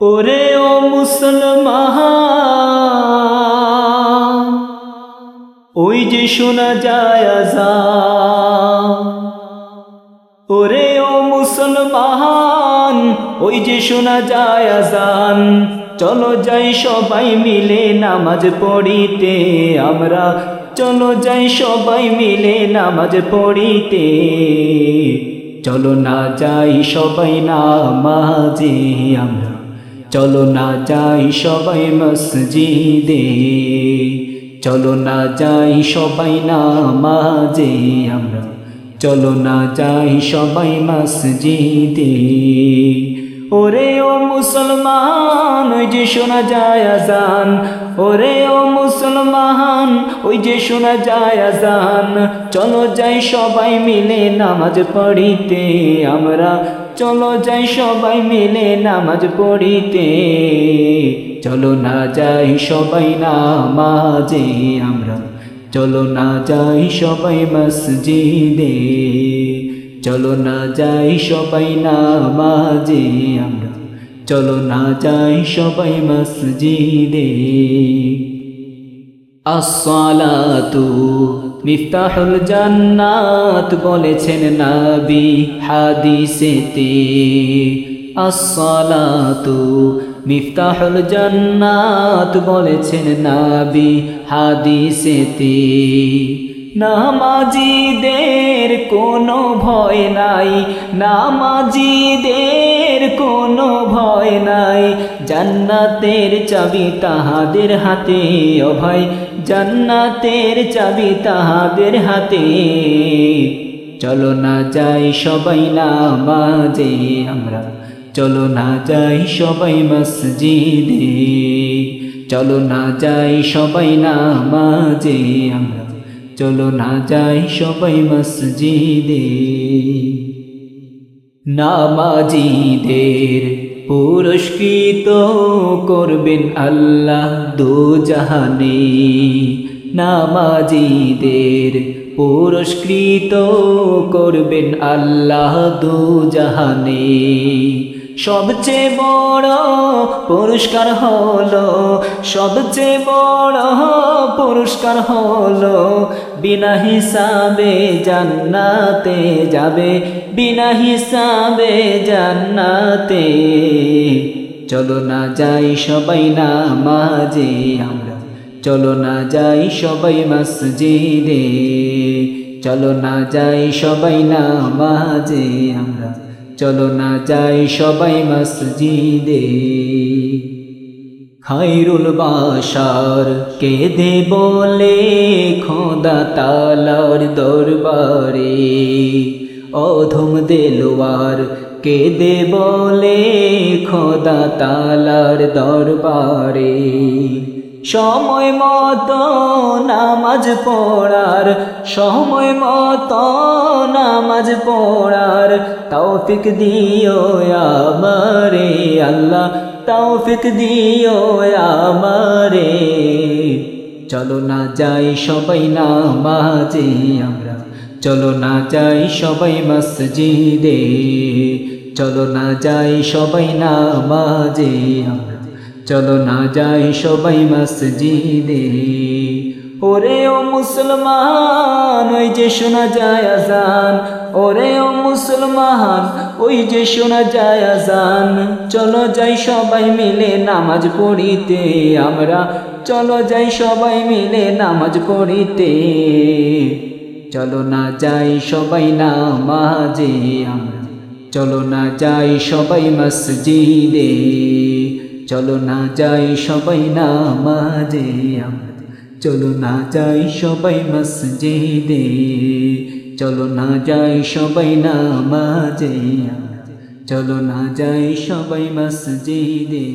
ওরে ও মুসলমান ওই যে শোনা যায় আজান। ওরে ও মুসলমান ওই যে শোনা যায় আজান। চলো যাই সবাই মিলে নামাজ পড়িতে আমরা। চলো যাই সবাই মিলে নামাজ পড়িতে। চলো না যাই সবাই নামাজে আমরা। চলো না যাই সবাই মসজিদে। চলো না যাই সবাই নামাজে আমরা। চলো না যাই সবাই মসজিদে। ওরে ও মুসলমান, ওই যে শোনা যায় আজান। ওরে ও মুসলমান, ওই যে শোনা যায় আজান। চলো যাই সবাই মিলে নামাজ পড়িতে। আমরা চলো যাই সবাই মিলে নামাজ পড়িতে। চলো না যাই সবাই নামাজে। আমরা চলো না যাই সবাই মসজিদে, চলো না যাই সবাই নামাজে আমরা, চলো না যাই সবাই মসজিদে। আসসালাতু মিফতাহুল জান্নাত বলেছেন নবী হাদিসেতে। আসসালাতু মিফতাহুল জান্নাত বলেছেন নবী হাদিসেতে। নামাজিদের কোনো ভয় নাই, নামাজিদের কোনো ভয় নাই। জান্নাতের চাবি তাহাদের হাতে অভয় জান্নাতের চাবি তাহাদের হাতে। চলো না যাই সবাই নামাজে, আমরা চলো না যাই সবাই মসজিদে, চলো না যাই সবাই নামাজে আমরা চলো না যাই সবাই মসজিদে। নামাজিদের পুরস্কৃত করবেন আল্লাহ দু জাহানে নামাজিদের পুরস্কৃত করবেন আল্লাহ দু জাহানে সবচেয়ে বড় পুরস্কার হলো, সবচেয়ে বড় পুরস্কার হলো, বিনা হিসাবে জান্নাতে যাবে, বিনা হিসাবে জান্নাতে। চলো না যাই সবাই নামাজে, আমরা চলো না যাই সবাই মসজিদে, চলো না যাই সবাই নামাজে, আমরা চলো না যাই সবাই মসজিদে। খাইরুল বাসার কেঁদে বলে, খোদা তালার দরবারে। অধম দেলোয়ার কেঁদে বলে, খোদা তালার দরবারে। সময় মতো নামাজ পড়ার, সময় মতো নামাজ পড়ার তৌফিক দিও আমারে, আল্লাহ তৌফিক দিও আমারে। চলো না যাই সবাই নামাজে আমরা, চলো না যাই সবাই মসজিদে, চলো না যাই সবাই নামাজে আমরা। চলো না যাই সবাই মসজিদে। ওরে ও মুসলমান, ওই যে শোনা যায় আজান। ওরে ও মুসলমান, ওই যে শোনা যায় আজান। চলো যাই সবাই মিলে নামাজ পড়িতে আমরা। চলো যাই সবাই মিলে নামাজ পড়িতে। চলো না যাই সবাই নামাজে আমরা। চলো না যাই সবাই মসজিদে। চলো না যাই সবাই নামাজে চলো না যাই সবাই মসজিদে। চলো না যাই সবাই নামাজে চলো না যাই সবাই মসজিদে।